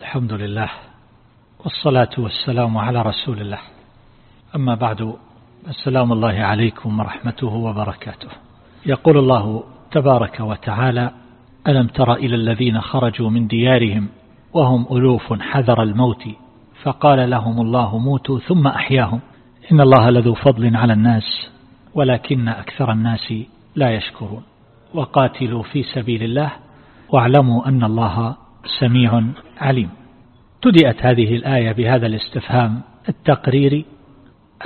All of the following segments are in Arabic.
الحمد لله والصلاة والسلام على رسول الله. أما بعد السلام الله عليكم ورحمته وبركاته. يقول الله تبارك وتعالى ألم تر إلى الذين خرجوا من ديارهم وهم ألوف حذر الموت؟ فقال لهم الله موتوا ثم أحياهم. إن الله لذو فضل على الناس ولكن أكثر الناس لا يشكرون. وقاتلوا في سبيل الله واعلموا أن الله سميع عليم. تدئت هذه الآية بهذا الاستفهام التقريري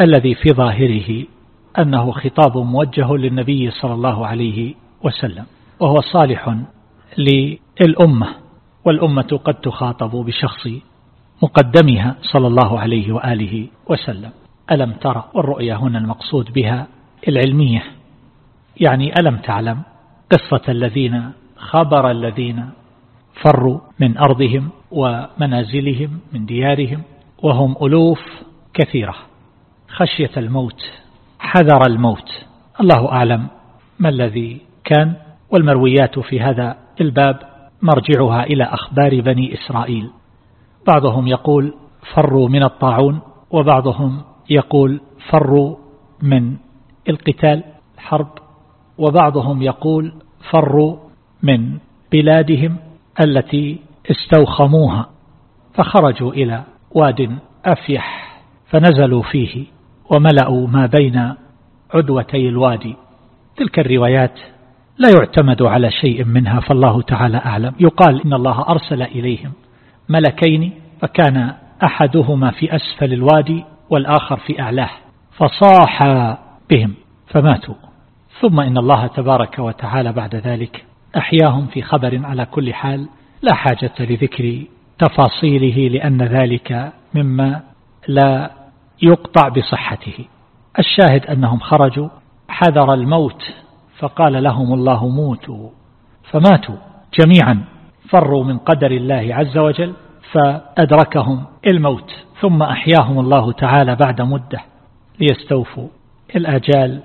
الذي في ظاهره أنه خطاب موجه للنبي صلى الله عليه وسلم وهو صالح للأمة والأمة قد تخاطب بشخص مقدمها صلى الله عليه وآله وسلم. ألم ترى والرؤية هنا المقصود بها العلمية؟ يعني ألم تعلم قصة الذين خبر الذين فروا من أرضهم ومنازلهم من ديارهم وهم ألوف كثيرة. خشية الموت حذر الموت. الله أعلم ما الذي كان والمرويات في هذا الباب مرجعها إلى أخبار بني إسرائيل. بعضهم يقول فروا من الطاعون وبعضهم يقول فروا من القتال الحرب. وبعضهم يقول فروا من بلادهم التي استوخموها فخرجوا إلى واد أفيح فنزلوا فيه وملأوا ما بين عدوتي الوادي. تلك الروايات لا يعتمد على شيء منها فالله تعالى أعلم. يقال إن الله أرسل إليهم ملكين فكان أحدهما في أسفل الوادي والآخر في أعلاه فصاح بهم فماتوا. ثم إن الله تبارك وتعالى بعد ذلك أحياهم في خبر على كل حال لا حاجة لذكر تفاصيله لأن ذلك مما لا يقطع بصحته. الشاهد أنهم خرجوا حذر الموت فقال لهم الله موتوا. فماتوا جميعا فروا من قدر الله عز وجل فأدركهم الموت. ثم أحياهم الله تعالى بعد مدة ليستوفوا الأجال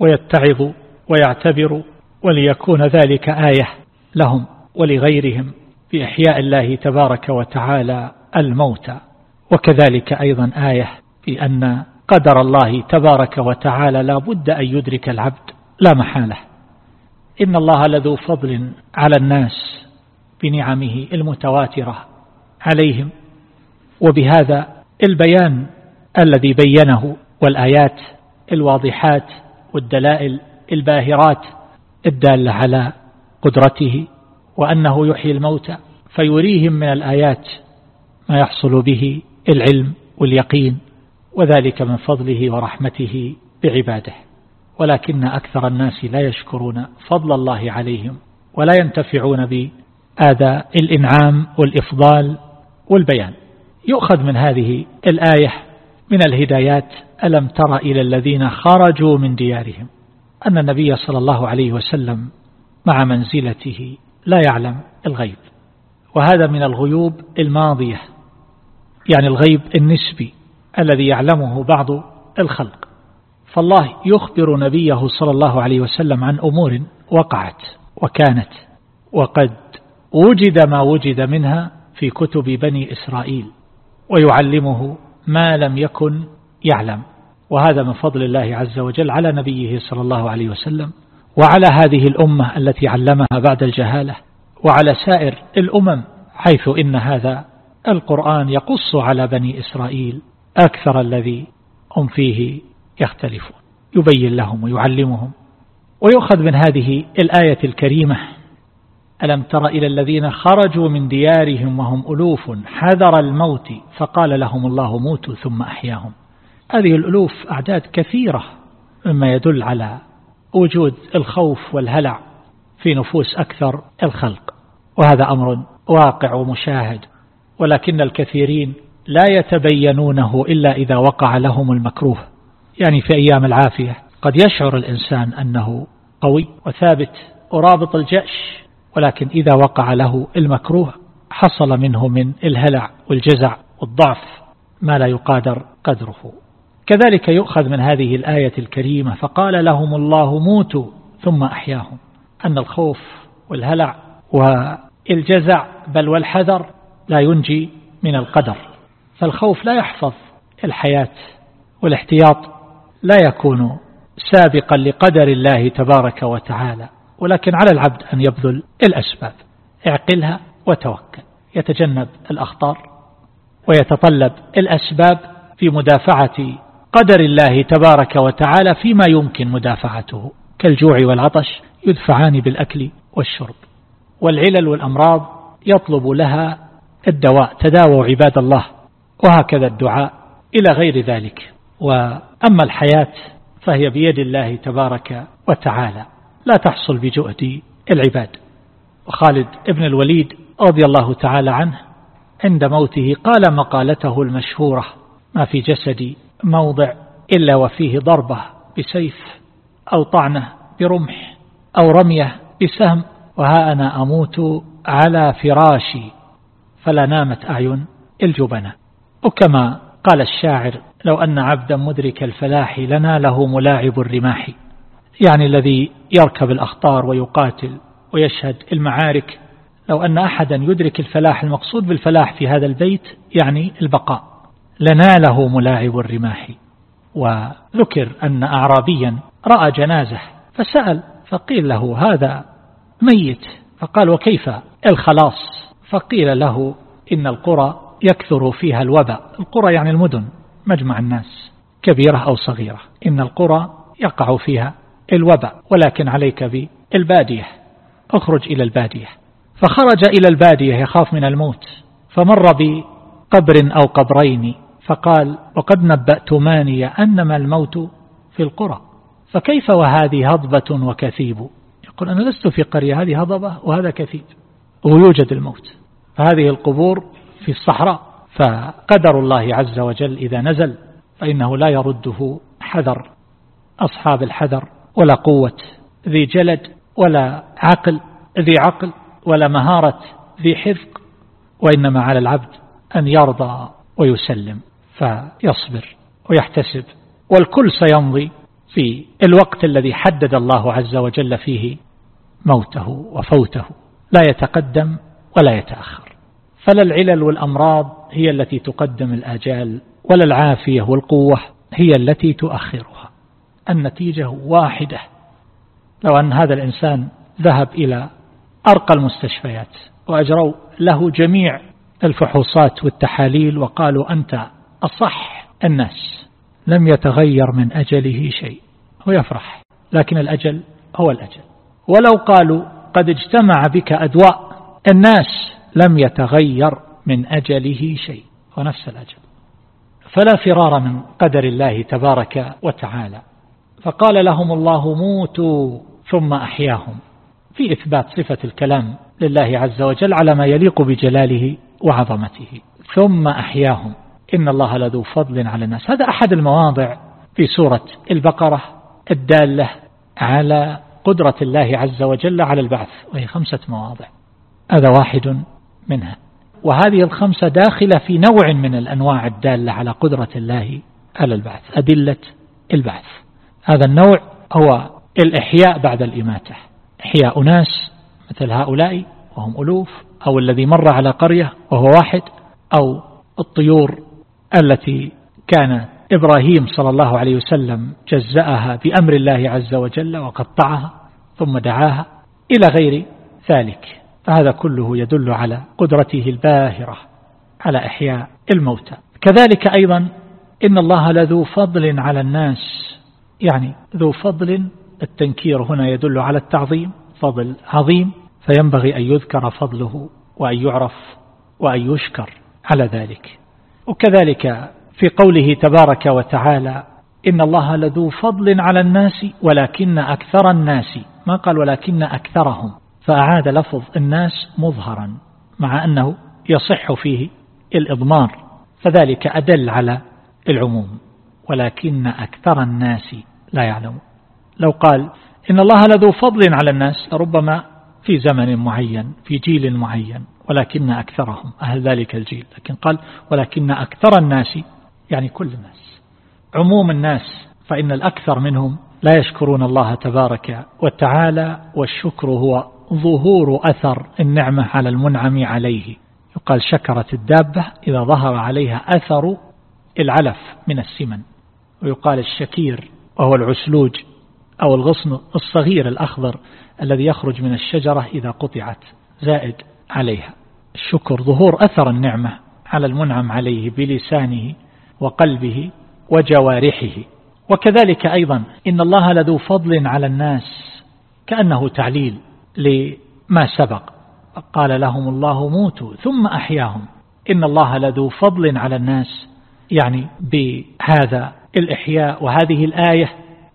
ويتعظوا ويعتبروا وليكون ذلك آية لهم ولغيرهم بإحياء الله تبارك وتعالى الموتى وكذلك أيضا آية في أن قدر الله تبارك وتعالى لا بد أن يدرك العبد لا محالة. إن الله لذو فضل على الناس بنعمه المتواترة عليهم. وبهذا البيان الذي بينه والآيات الواضحات والدلائل الباهرات الدالة على قدرته وأنه يحيي الموتى فيريهم من الآيات ما يحصل به العلم واليقين وذلك من فضله ورحمته بعباده. ولكن أكثر الناس لا يشكرون فضل الله عليهم ولا ينتفعون بآذى الإنعام والإفضال والبيان. يؤخذ من هذه الآية من الهدايات ألم تر إلى الذين خرجوا من ديارهم؟ أن النبي صلى الله عليه وسلم مع منزلته لا يعلم الغيب وهذا من الغيوب الماضية يعني الغيب النسبي الذي يعلمه بعض الخلق. فالله يخبر نبيه صلى الله عليه وسلم عن أمور وقعت وكانت وقد وجد ما وجد منها في كتب بني إسرائيل ويعلمه ما لم يكن يعلم. وهذا من فضل الله عز وجل على نبيه صلى الله عليه وسلم وعلى هذه الأمة التي علمها بعد الجهالة وعلى سائر الأمم حيث إن هذا القرآن يقص على بني إسرائيل أكثر الذي هم فيه يختلفون. يبين لهم ويعلمهم. ويؤخذ من هذه الآية الكريمة ألم تر إلى الذين خرجوا من ديارهم وهم ألوف حذر الموت فقال لهم الله موتوا ثم أحياهم. هذه الألوف أعداد كثيرة مما يدل على وجود الخوف والهلع في نفوس أكثر الخلق. وهذا أمر واقع ومشاهد ولكن الكثيرين لا يتبينونه إلا إذا وقع لهم المكروه. يعني في أيام العافية قد يشعر الإنسان أنه قوي وثابت ورابط الجأش ولكن إذا وقع له المكروه حصل منه من الهلع والجزع والضعف ما لا يقادر قدره. كذلك يؤخذ من هذه الآية الكريمة فقال لهم الله موتوا ثم أحياهم أن الخوف والهلع والجزع بل والحذر لا ينجي من القدر فالخوف لا يحفظ الحياة والاحتياط لا يكون سابقا لقدر الله تبارك وتعالى ولكن على العبد أن يبذل الأسباب اعقلها وتوكل يتجنب الأخطار ويتطلب الأسباب في مدافعة قدر الله تبارك وتعالى فيما يمكن مدافعته. كالجوع والعطش يدفعان بالأكل والشرب والعلل والأمراض يطلب لها الدواء تداووا عباد الله وهكذا الدعاء إلى غير ذلك. وأما الحياة فهي بيد الله تبارك وتعالى. لا تحصل بجهد العباد. وخالد ابن الوليد رضي الله تعالى عنه عند موته قال مقالته المشهورة ما في جسدي موضع إلا وفيه ضربة بسيف أو طعنة برمح أو رمية بسهم وها أنا أموت على فراشي. فلا نامت أعين الجبناء وكما قال الشاعر لو أن عبدا مدرك الفلاح لنا له ملاعب الرماح. يعني الذي يركب الأخطار ويقاتل ويشهد المعارك. لو أن أحدا يدرك الفلاح المقصود بالفلاح في هذا البيت يعني البقاء. لناله ملاعب الرماح. وذكر أن أعرابيا رأى جنازة فسأل فقيل له هذا ميت؟ فقال وكيف؟ الخلاص فقيل له إن القرى يكثر فيها الوباء. القرى يعني المدن مجمع الناس كبيرة أو صغيرة. إن القرى يقع فيها الوباء ولكن عليك بالبادية. اخرج إلى البادية. فخرج إلى البادية يخاف من الموت. فمر بقبر أو قبرين فقال وقد نبأتماني أنما الموت في القرى فكيف وهذه هضبة وكثيب؟ يقول أنا لست في قرية هذه هضبة وهذا كثيب ويوجد الموت فهذه القبور في الصحراء فقدر الله عز وجل إذا نزل فإنه لا يرده حذر أصحاب الحذر ولا قوة ذي جلد ولا عقل ذي عقل ولا مهارة ذي حفق وإنما على العبد أن يرضى ويسلم. فيصبر ويحتسب والكل سيمضي في الوقت الذي حدد الله عز وجل فيه موته وفوته لا يتقدم ولا يتأخر. فلا العلل والأمراض هي التي تقدم الآجال ولا العافية والقوة هي التي تؤخرها. النتيجة واحدة. لو أن هذا الإنسان ذهب إلى أرقى المستشفيات وأجروا له جميع الفحوصات والتحاليل وقالوا أنت أصح الناس لم يتغير من أجله شيء هو يفرح لكن الأجل هو الأجل. ولو قالوا قد اجتمع بك أدواء الناس لم يتغير من أجله شيء هو نفس الأجل. فلا فرار من قدر الله تبارك وتعالى. فقال لهم الله موتوا ثم أحياهم. في إثبات صفة الكلام لله عز وجل على ما يليق بجلاله وعظمته. ثم أحياهم. إن الله لذو فضل على الناس. هذا أحد المواضع في سورة البقرة الدالة على قدرة الله عز وجل على البعث وهي خمسة مواضع. هذا واحد منها. وهذه الخمسة داخلة في نوع من الأنواع الدالة على قدرة الله على البعث أدلة البعث. هذا النوع هو الإحياء بعد الإماتة. إحياء ناس مثل هؤلاء وهم ألوف أو الذي مر على قرية وهو واحد أو الطيور التي كان إبراهيم صلى الله عليه وسلم جزأها بأمر الله عز وجل وقطعها ثم دعاها إلى غير ذلك. فهذا كله يدل على قدرته الباهرة على إحياء الموتى. كذلك أيضا إن الله لذو فضل على الناس. يعني ذو فضل التنكير هنا يدل على التعظيم فضل عظيم. فينبغي أن يذكر فضله وأن يعرف وأن يشكر على ذلك. وكذلك في قوله تبارك وتعالى إن الله لذو فضل على الناس ولكن أكثر الناس. ما قال ولكن أكثرهم؟ فأعاد لفظ الناس مظهرا مع أنه يصح فيه الإضمار. فذلك أدل على العموم. ولكن أكثر الناس لا يعلم. لو قال إن الله لذو فضل على الناس ربما في زمن معين في جيل معين. ولكن أكثرهم أهل ذلك الجيل. لكن قال ولكن أكثر الناس يعني كل الناس عموم الناس فإن الأكثر منهم لا يشكرون الله تبارك وتعالى والشكر هو ظهور أثر النعمة على المنعم عليه. يقال شكرت الدابة إذا ظهر عليها أثر العلف من السمن. ويقال الشكير وهو العسلوج أو الغصن الصغير الأخضر الذي يخرج من الشجرة إذا قطعت زائد عليها. الشكر ظهور أثر النعمة على المنعم عليه بلسانه وقلبه وجوارحه. وكذلك أيضا إن الله لذو فضل على الناس كأنه تعليل لما سبق. قال لهم الله موتوا ثم أحياهم. إن الله لذو فضل على الناس يعني بهذا الإحياء وهذه الآية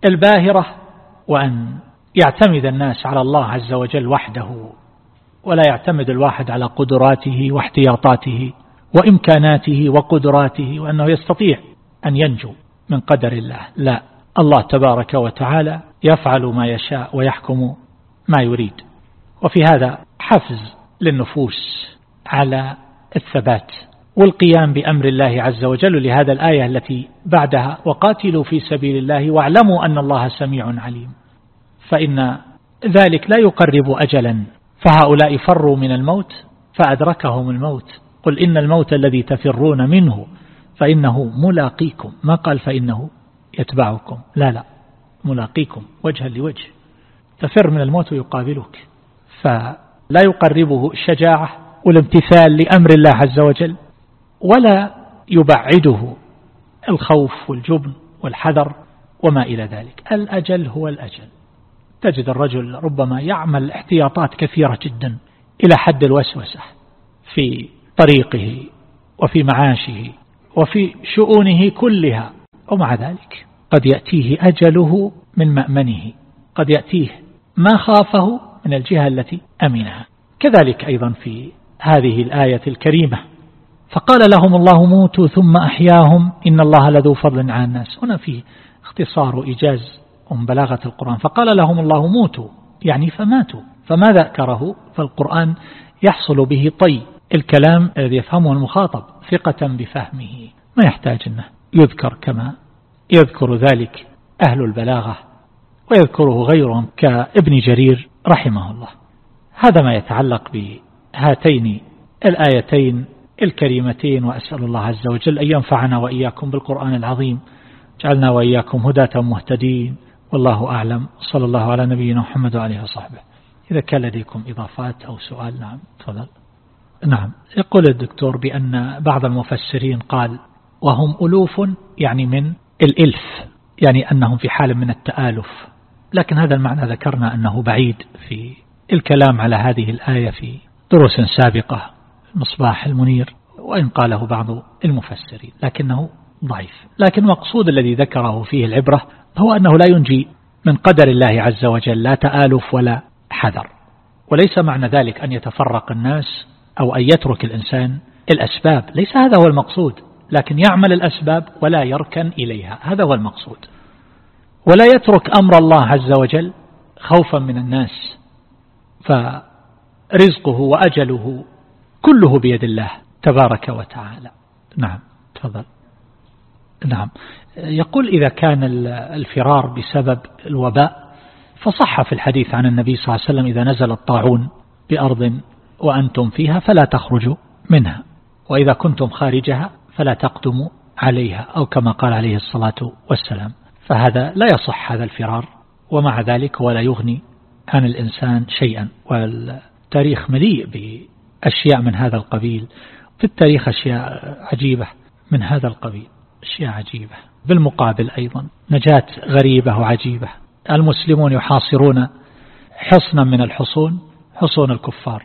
الباهرة وأن يعتمد الناس على الله عز وجل وحده. ولا يعتمد الواحد على قدراته واحتياطاته وإمكاناته وقدراته وأنه يستطيع أن ينجو من قدر الله. لا. الله تبارك وتعالى يفعل ما يشاء ويحكم ما يريد. وفي هذا حفز للنفوس على الثبات والقيام بأمر الله عز وجل. لهذا الآية التي بعدها وقاتلوا في سبيل الله واعلموا أن الله سميع عليم. فإن ذلك لا يقرب أجلا فهؤلاء فروا من الموت فأدركهم الموت. قل إن الموت الذي تفرون منه فإنه ملاقيكم. ما قال فإنه؟ يتبعكم. لا لا ملاقيكم وجها لوجه. تفر من الموت ويقابلك. فلا يقربه الشجاعة والامتثال لأمر الله عز وجل ولا يبعده الخوف والجبن والحذر وما إلى ذلك. الأجل هو الأجل. تجد الرجل ربما يعمل احتياطات كثيرة جدا إلى حد الوسوسة في طريقه وفي معاشه وفي شؤونه كلها ومع ذلك قد يأتيه أجله من مأمنه قد يأتيه ما خافه من الجهة التي أمنها. كذلك أيضا في هذه الآية الكريمة فقال لهم الله موتوا ثم أحياهم إن الله لذو فضل على الناس. هنا في اختصار إيجاز من بلاغة القرآن. فقال لهم الله موتوا يعني فماتوا. فما ذكره؟ فالقرآن يحصل به طي الكلام الذي يفهمه المخاطب ثقة بفهمه. ما يحتاج أنه يذكر كما يذكر ذلك أهل البلاغة ويذكره غيرهم كابن جرير رحمه الله. هذا ما يتعلق بهاتين الآيتين الكريمتين وأسأل الله عز وجل أن ينفعنا وإياكم بالقرآن العظيم. جعلنا وإياكم هداة مهتدين. والله أعلم. صلى الله على نبينا محمد وعليه وصحبه. إذا كان لديكم إضافات أو سؤال نعم تفضل. نعم. يقول الدكتور بأن بعض المفسرين قال وهم ألوف يعني من الإلف يعني أنهم في حال من التآلف. لكن هذا المعنى ذكرنا أنه بعيد في الكلام على هذه الآية في دروس سابقة المصباح المنير وإن قاله بعض المفسرين لكنه ضعيف. لكن المقصود الذي ذكره فيه العبرة هو أنه لا ينجي من قدر الله عز وجل لا تآلف ولا حذر. وليس معنى ذلك أن يتفرق الناس أو أن يترك الإنسان الأسباب. ليس هذا هو المقصود لكن يعمل الأسباب ولا يركن إليها. هذا هو المقصود. ولا يترك أمر الله عز وجل خوفا من الناس فرزقه وأجله كله بيد الله تبارك وتعالى. نعم تفضل. نعم. يقول إذا كان الفرار بسبب الوباء فصح في الحديث عن النبي صلى الله عليه وسلم إذا نزل الطاعون بأرض وأنتم فيها فلا تخرجوا منها وإذا كنتم خارجها فلا تقدموا عليها أو كما قال عليه الصلاة والسلام. فهذا لا يصح هذا الفرار ومع ذلك ولا يغني عن الإنسان شيئا. والتاريخ مليء بأشياء من هذا القبيل في التاريخ أشياء عجيبة من هذا القبيل. أشياء عجيبة. بالمقابل أيضا نجاة غريبة وعجيبة. المسلمون يحاصرون حصنا من الحصون حصون الكفار.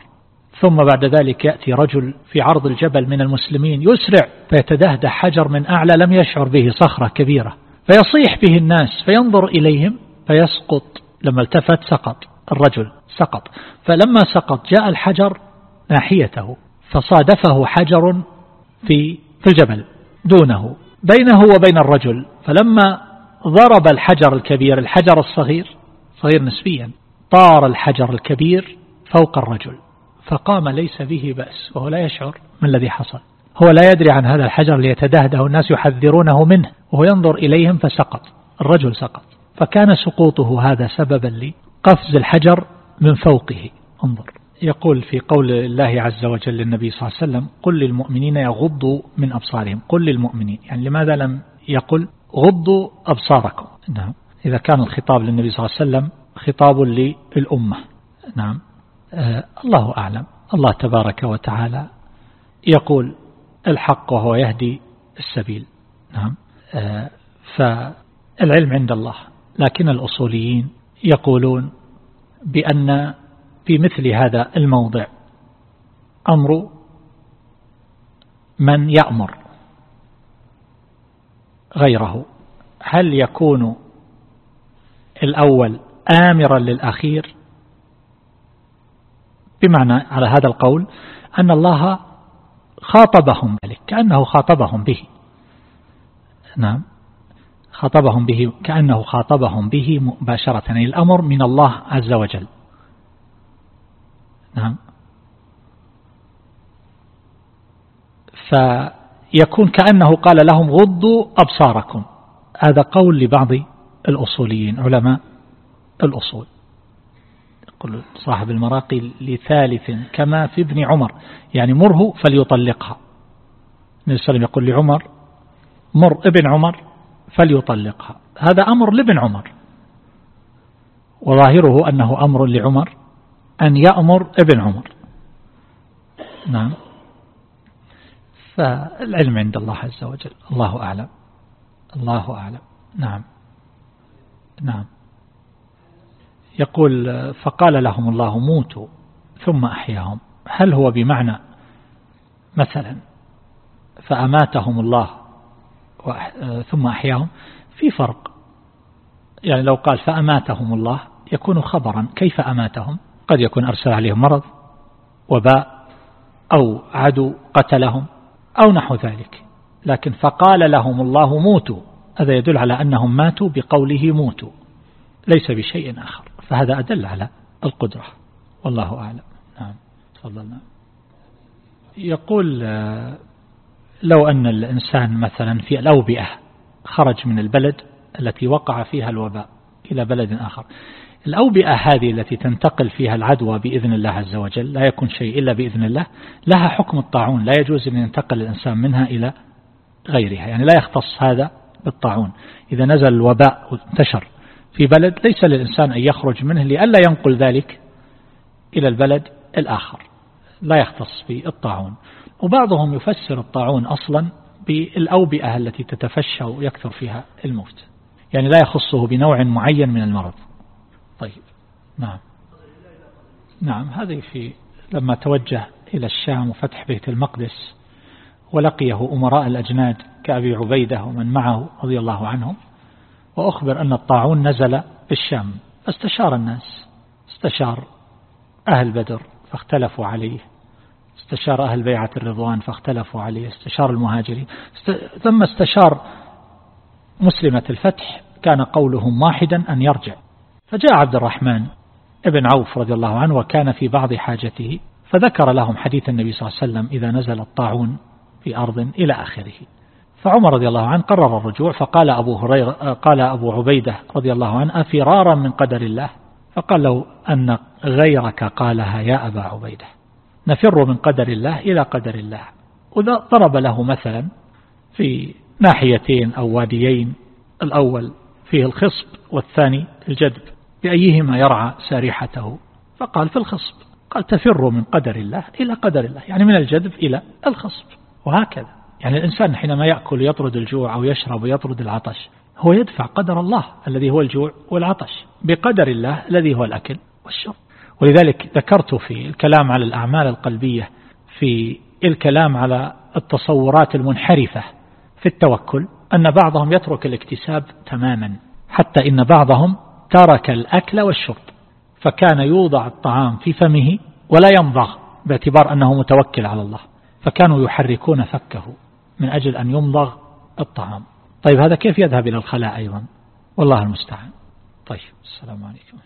ثم بعد ذلك يأتي رجل في عرض الجبل من المسلمين يسرع فيتدهده حجر من أعلى لم يشعر به صخرة كبيرة. فيصيح به الناس فينظر إليهم فيسقط. لما التفت سقط. الرجل سقط. فلما سقط جاء الحجر ناحيته فصادفه حجر في في الجبل دونه. بينه وبين الرجل فلما ضرب الحجر الكبير الحجر الصغير صغير نسبيا طار الحجر الكبير فوق الرجل فقام ليس به بأس وهو لا يشعر ما الذي حصل. هو لا يدري عن هذا الحجر ليتدهده الناس يحذرونه منه وهو ينظر إليهم فسقط الرجل سقط. فكان سقوطه هذا سببا لقفز الحجر من فوقه. انظر. يقول في قول الله عز وجل للنبي صلى الله عليه وسلم قل للمؤمنين يغضوا من أبصارهم. قل للمؤمنين يعني لماذا لم يقل؟ غضوا أبصاركم. نعم. إذا كان الخطاب للنبي صلى الله عليه وسلم خطاب للأمة. نعم. آه الله أعلم. الله تبارك وتعالى يقول الحق وهو يهدي السبيل. نعم. آه فالعلم عند الله. لكن الأصوليين يقولون بأن في مثل هذا الموضع. أمر من يأمر غيره. هل يكون الأول آمرا للأخير؟ بمعنى على هذا القول أن الله خاطبهم ذلك كأنه خاطبهم به. نعم. خاطبهم به كأنه خاطبهم به مباشرة. يعني الأمر من الله عز وجل. نعم. فيكون كأنه قال لهم غضوا أبصاركم. هذا قول لبعض الأصوليين علماء الأصول. يقول صاحب المراقي لثالث كما في ابن عمر. يعني مره فليطلقها. النبي صلى الله عليه وسلم يقول لعمر مر ابن عمر فليطلقها. هذا أمر لابن عمر. وظاهره أنه أمر لعمر. أن يأمر ابن عمر. نعم. فالعلم عند الله عز وجل. الله أعلم. الله أعلم. نعم. نعم. يقول فقال لهم الله موتوا ثم أحياهم. هل هو بمعنى مثلا فأماتهم الله ثم أحياهم؟ في فرق. يعني لو قال فأماتهم الله يكون خبرا. كيف أماتهم؟ قد يكون أرسل عليهم مرض وباء أو عدو قتلهم أو نحو ذلك. لكن فقال لهم الله موتوا. هذا يدل على أنهم ماتوا بقوله موتوا ليس بشيء آخر. فهذا أدل على القدرة. والله أعلم. نعم. تفضلنا يقول لو أن الإنسان مثلا في الأوبئة خرج من البلد التي وقع فيها الوباء إلى بلد آخر. الأوبئة هذه التي تنتقل فيها العدوى بإذن الله عز وجل لا يكون شيء إلا بإذن الله لها حكم الطاعون لا يجوز أن ينتقل الإنسان منها إلى غيرها يعني لا يختص هذا بالطاعون. إذا نزل الوباء وانتشر في بلد ليس للإنسان أن يخرج منه لئلا ينقل ذلك إلى البلد الآخر لا يختص بالطاعون. وبعضهم يفسر الطاعون أصلا بالأوبئة التي تتفشى ويكثر فيها الموت يعني لا يخصه بنوع معين من المرض. طيب. نعم. نعم هذه في لما توجه إلى الشام وفتح بيت المقدس ولقيه أمراء الأجناد كأبي عبيدة ومن معه رضي الله عنهم وأخبر أن الطاعون نزل بالشام. فاستشار الناس استشار أهل بدر فاختلفوا عليه استشار أهل بيعة الرضوان فاختلفوا عليه استشار المهاجرين. ثم استشار مسلمة الفتح كان قولهم واحدا أن يرجع. فجاء عبد الرحمن ابن عوف رضي الله عنه وكان في بعض حاجته فذكر لهم حديث النبي صلى الله عليه وسلم إذا نزل الطاعون في أرض إلى آخره. فعمر رضي الله عنه قرر الرجوع فقال أبو, هريرة قال أبو عبيدة رضي الله عنه أفرارا من قدر الله؟ فقال له أن غيرك قالها يا أبا عبيدة. نفر من قدر الله إلى قدر الله. وضرب له مثلا في ناحيتين أو واديين الأول فيه الخصب والثاني الجدب. بأيهما يرعى سارحته؟ فقال في الخصب. قال تفر من قدر الله إلى قدر الله يعني من الجدب إلى الخصب وهكذا. يعني الإنسان حينما يأكل يطرد الجوع أو يشرب ويطرد العطش هو يدفع قدر الله الذي هو الجوع والعطش بقدر الله الذي هو الأكل والشرب. ولذلك ذكرت في الكلام على الأعمال القلبية في الكلام على التصورات المنحرفة في التوكل أن بعضهم يترك الاكتساب تماما حتى إن بعضهم ترك الأكل والشرب فكان يوضع الطعام في فمه ولا يمضغ باعتبار أنه متوكل على الله فكانوا يحركون فكه من أجل أن يمضغ الطعام. طيب هذا كيف يذهب إلى الخلاء أيضا؟ والله المستعان. طيب السلام عليكم.